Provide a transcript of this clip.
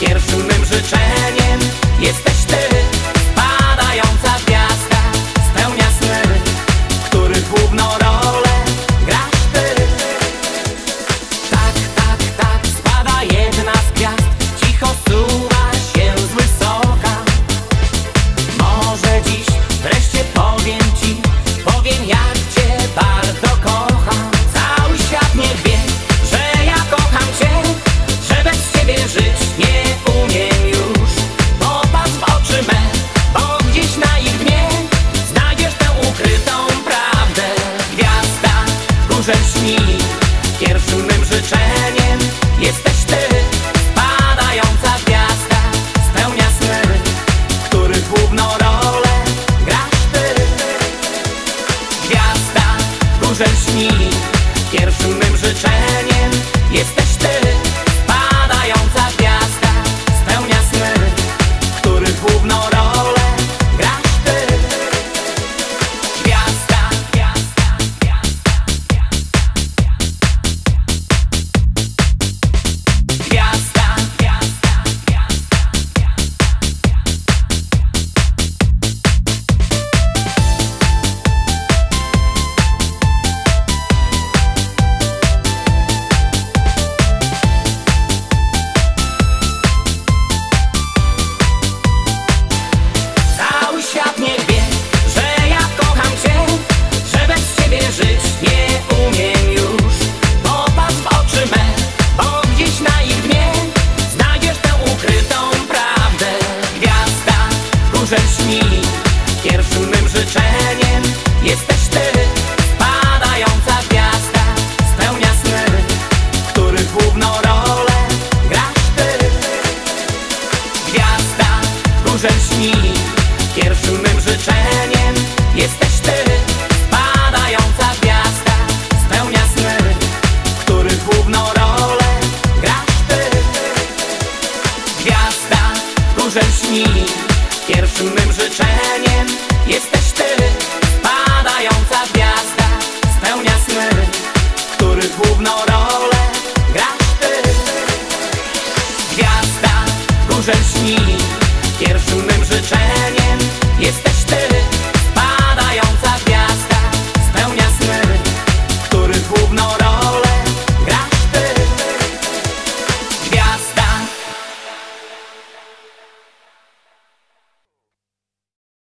Pierwszym mym życzeniem jesteś ty. Śni Pierwszym mym życzeniem jesteś ty Spadająca gwiazda spełnia sny których główną rolę grasz ty. Gwiazda śni Pierwszym mym życzeniem jesteś ty Spadająca gwiazda spełnia sny których główną rolę grasz ty. Gwiazda w Y está